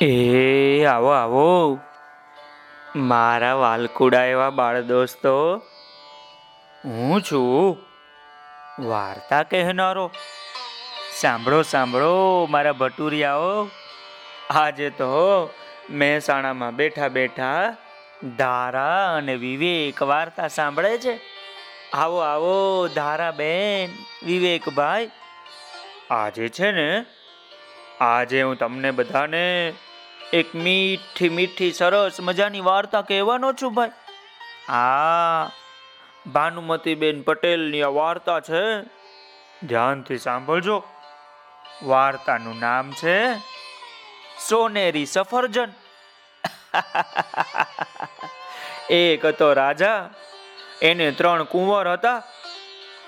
એ, આવો આવો. મારા વાલકુડા એવા બાળ દોસ્તો. હું છું. વાર્તા કહેનારો. સાંભળો સાંભળો, મારા ભટુરિયાઓ. આજે તો મહેસાણામાં બેઠા બેઠા ધારા અને વિવેક વાર્તા સાંભળે છે. આવો આવો, ધારા બેન વિવેકભાઈ આજે છે ને, આજે હું તમને બધાને એક મીઠી મીઠી સરસ મજાની વાર્તા કહેવાનો છું ભાઈ. આ ભાનુમતીબેન પટેલની આ વાર્તા છે. ધ્યાનથી સાંભળજો. વાર્તાનું નામ છે સોનેરી સફરજન. એક હતો રાજા, એને ત્રણ કુંવર હતા.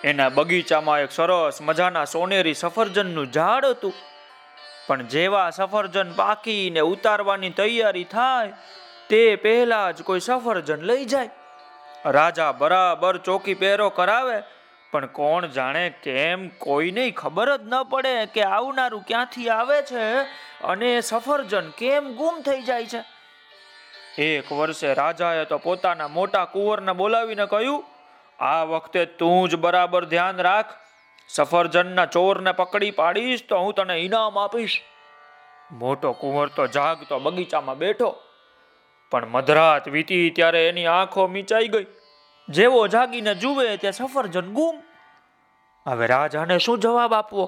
એના બગીચામાં એક સરસ મજાના સોનેરી સફરજનનું ઝાડ હતું. પણ જેવા સફરજન પાકીને ઉતારવાની તૈયારી થાય, તે પહેલા જ કોઈ સફરજન લઈ જાય. રાજા બરાબર ચોકી પહેરો કરાવે, પણ કોણ જાણે કેમ કોઈને ખબર જ ન પડે કે આવનારું ક્યાંથી આવે છે અને સફરજન કેમ ગુમ થઈ જાય છે. એક વર્ષે રાજાએ તો પોતાના મોટા કુંવરને બોલાવીને કહ્યું, આ વખતે તું જ બરાબર ધ્યાન રાખ સફરજનના ચોરને પકડી પાડીશ તો હું તને ઇનામ આપીશ. મોટો કુંવર તો જાગતો બગીચામાં બેઠો, પણ મધરાત વીતી ત્યારે એની આંખો મીચાઈ ગઈ. જેવો જાગીને જુએ તે સફરજન ગુમ. હવે રાજાને શું જવાબ આપવો?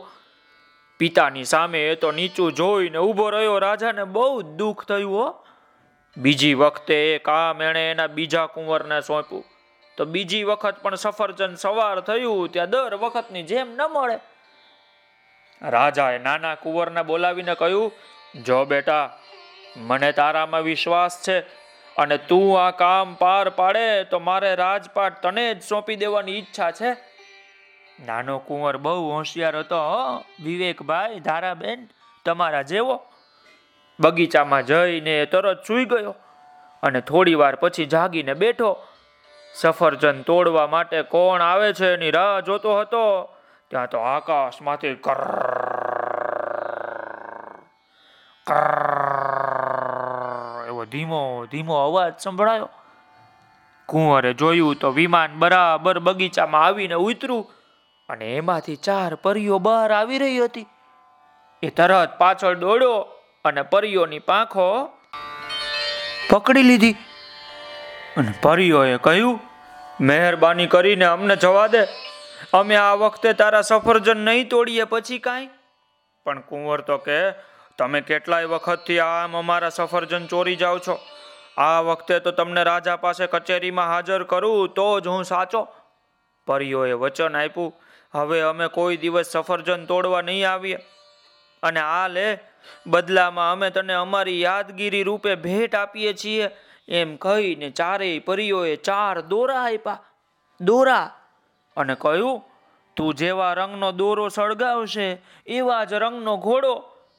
પિતાની સામે એ તો નીચું જોઈને ઊભો રહ્યો. રાજાને બહુ દુઃખ થયું હો. બીજી વખતે એ કામ એણે એના બીજા કુંવરને સોંપ્યું. તો બીજી વખત પણ સફરજન સવાર થયું, ત્યાં દર વખતની જેમ ન મળે. રાજાએ નાના કુંવરને બોલાવીને કહ્યું, જો બેટા, મને તારામાં વિશ્વાસ છે અને તું આ કામ પાર પાડે, તો મારે રાજપાટ તને જ સોંપી દેવાની ઈચ્છા છે. નાનો કુંવર બહુ હોશિયાર હતો વિવેકભાઈ, ધારાબેન, તમારા જેવો. બગીચામાં જઈને તરત સૂઈ ગયો અને થોડી વાર પછી જાગીને બેઠો. સફરજન તોડવા માટે કોણ આવે છે? એની રાહ જોતો હતો. ત્યાં તો આકાશમાંથી એવો ધીમો ધીમો અવાજ સંભળાયો. કુંવરે જોયું તો વિમાન બરાબર બગીચામાં આવીને ઉતર્યું અને એમાંથી ચાર પરીઓ બહાર આવી રહી હતી. એ તરત પાછળ દોડ્યો અને પરીઓની પાંખો પકડી લીધી. અને પરીઓએ કહ્યું, મહેરબાની કરીને અમને જવા દે. અમે આ વખતે તારા સફરજન નહીં તોડીએ પછી કાંઈ. પણ કુંવર તો કે તમે કેટલાય વખતથી આમ અમારા સફરજન ચોરી જાઓ છો. આ વખતે તો તમને રાજા પાસે કચેરીમાં હાજર કરું તો જ હું સાચો. પરીઓએ વચન આપ્યું, હવે અમે કોઈ દિવસ સફરજન તોડવા નહીં આવીએ. અને આ લે, બદલામાં અમે તને અમારી યાદગીરી રૂપે ભેટ આપીએ છીએ. એમ કહીને ચારેય પરીઓએ ચાર દોરા આપ્યા. દોરા અને કહ્યું, તું જેવા રંગનો દોરો સળગાવશે, એવા જ રંગનો ઘોડો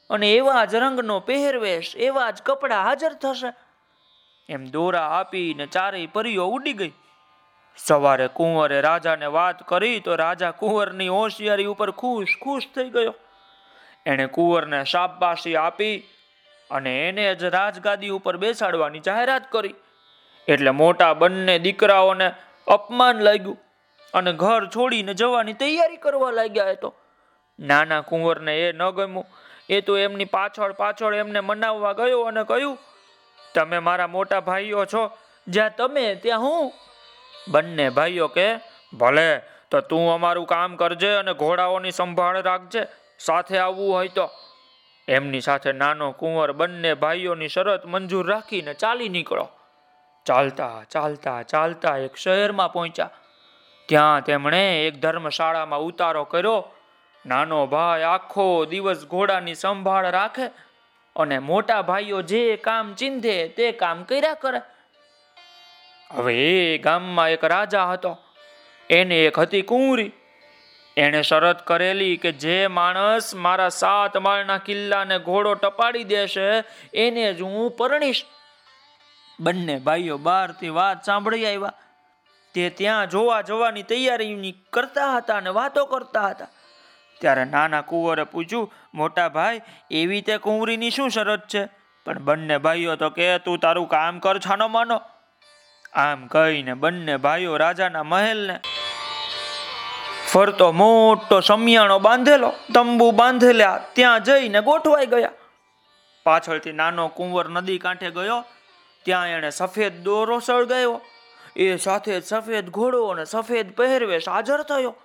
અને એવા જ રંગનો પહેરવેશ, એવા જ કપડાં હાજર થશે. એમ દોરા આપીને ચારેય પરીઓ ઉડી ગઈ. સવારે કુંવરે રાજાને વાત કરી તો રાજા કુંવરની હોશિયારી ઉપર ખુશ ખુશ થઈ ગયો. એણે કુંવરને શાબાશી આપી અને એને જ રાજગાદી ઉપર બેસાડવાની જાહેરાત કરી. એટલે મોટા બંને દીકરાઓને અપમાન લાગ્યું અને ઘર છોડીને જવાની તૈયારી કરવા લાગ્યા હતો નાના કુંવરને એ ન ગમ્યું. એ તો એમની પાછળ પાછળ એમને મનાવવા ગયો અને કહ્યું, તમે મારા મોટા ભાઈઓ છો, જ્યાં તમે ત્યાં હું. બંને ભાઈઓ કે, ભલે, તો તું અમારું કામ કરજે અને ઘોડાઓની સંભાળ રાખજે, સાથે આવવું હોય તો. એમની સાથે નાનો કુંવર બંને ભાઈઓની શરત મંજૂર રાખીને ચાલી નીકળો. ચાલતા ચાલતા ચાલતા એક શહેરમાં પહોંચ્યા. ત્યાં તેમણે એક ધર્મશાળામાં ઉતારો કર્યો. નાનો ભાઈ આખો દિવસ ઘોડાની સંભાળ રાખે અને મોટા ભાઈઓ જે કામ ચિંધે તે કામ કર્યા કરે. હવે એ ગામમાં એક રાજા હતો. એને એક હતી કુંવરી. એણે શરત કરેલી કે જે માણસ મારા સાત માળના કિલ્લાને ઘોડો ટપાડી દેશે, એને જ હું પરણીશ. બંને ભાઈઓ બહારથી વાત સાંભળી આવ્યા. તે ત્યાં જોવા જવાની તૈયારીની કરતા હતા અને વાતો કરતા હતા. ત્યારે નાના કુંવરે પૂછ્યું, મોટા ભાઈ, એવી તે કુંવરીની શું શરત છે? પણ બંને ભાઈઓ તો કે, તું તારું કામ કર, છાનો માનો. આમ કહીને બંને ભાઈઓ રાજાના મહેલને ફરતો મોટો સમિયાણો બાંધેલો, તંબુ બાંધેલા, ત્યાં જઈને ગોઠવાઈ ગયા. પાછળથી નાનો કુંવર નદી કાંઠે ગયો, ત્યાં એણે સફેદ દોરો સળગાવ્યો. એ સાથે સફેદ ઘોડો અને સફેદ પહેરવેશ હાજર થયો.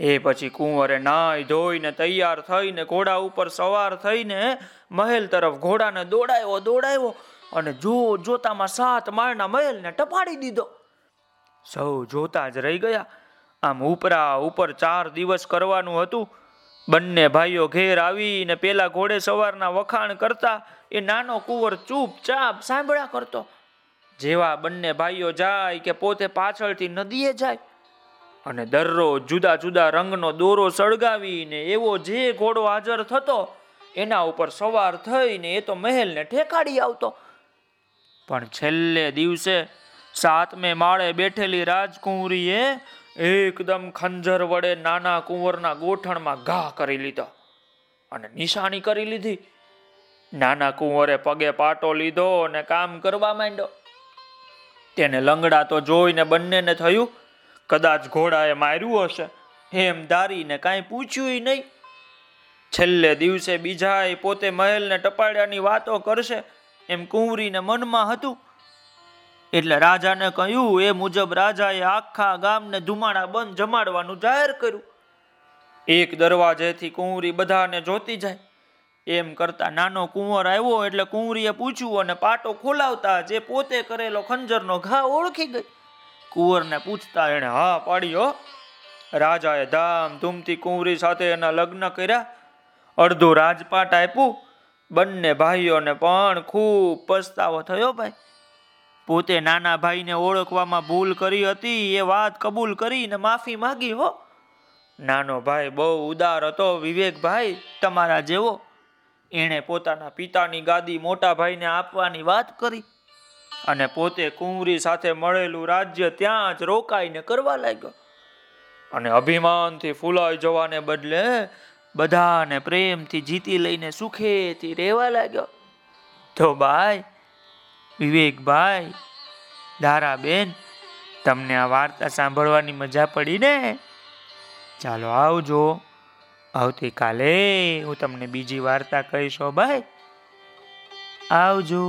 એ પછી કુંવરે નાઈ ધોઈને તૈયાર થઈને ઘોડા ઉપર સવાર થઈને મહેલ તરફ ઘોડાને દોડાયો દોડાયો અને જો જોતામાં સાત માળના મહેલને ટપાડી દીધો. સૌ જોતા જ રહી ગયા. આમ ઉપરા ઉપર ચાર દિવસ કરવાનું હતું. બંને ભાઈઓ ઘેર આવીને પેલા ઘોડે સવારના વખાણ કરતા એ નાનો કુંવર ચૂપચાપ સાંભળ્યા કરતો. જેવા બંને ભાઈઓ જાય કે પોતે પાછળથી નદીએ જાય. અને દરરોજ જુદા જુદા રંગનો દોરો સળગાવીને એવો જે ઘોડો હાજર થતો, એના ઉપર સવાર થઈને એ તો મહેલને ઠેકાડી આવતો. પણ છેલ્લે દિવસે સાતમે માળે બેઠેલી રાજકુંવરીએ એકદમ ખંજર વડે નાના કુંવરના ગોઠણમાં ઘા કરી લીધો અને નિશાની કરી લીધી. નાના કુંવરે પગે પાટો લીધો અને કામ કરવા માંડ્યો. તેને લંગડા તો જોઈને બંનેને થયું, કદાચ ઘોડાએ માર્યું હશે, એમ ધારીને કાંઈ પૂછ્યું નહીં. છેલ્લે દિવસે બીજાએ પોતે મહેલને ટપાડ્યાની વાતો કરશે, એમ કુંવરીને મનમાં હતું. એટલે રાજાને કહ્યું, એ મુજબ રાજાએ આખા ગામને ધુમાડા બંધ જમાડવાનું જાહેર કર્યું. એક દરવાજેથી કુંવરી બધાને જોતી જાય. એમ કરતા નાનો કુંવર આવ્યો એટલે કુંવરીએ પૂછ્યું અને પાટો ખોલાવતા જે પોતે કરેલો ખંજરનો ઘા ઓળખી ગઈ. કુંવરને પૂછતા એણે, હા, પાડ્યો. રાજાએ ધામધૂમથી કુંવરી સાથે એના લગ્ન કર્યા. અડધું રાજપાટ આપ્યું. બંને ભાઈઓને પણ ખૂબ પસ્તાવો થયો ભાઈ. પોતે નાના ભાઈને ઓળખવામાં ભૂલ કરી હતી, એ વાત કબૂલ કરીને માફી માંગી હો. નાનો ભાઈ બહુ ઉદાર હતો, વિવેકભાઈ તમારા જેવો. એણે પોતાના પિતાની ગાદી મોટા ભાઈને આપવાની વાત કરી અને પોતે કુંવરી સાથે મળેલું રાજ્ય ત્યાં જ રોકાઈને કરવા લાગ્યો. અને અભિમાનથી ફૂલાઈ જવાને બદલે બધાને પ્રેમથી જીતી લઈને સુખેથી રહેવા લાગ્યો. તો ભાઈ વિવેકભાઈ ધારાબેન તમને આ વાર્તા સાંભળવાની મજા પડી ને? ચાલો આવજો. આવતીકાલે હું તમને બીજી વાર્તા કહીશ ભાઈ. આવજો.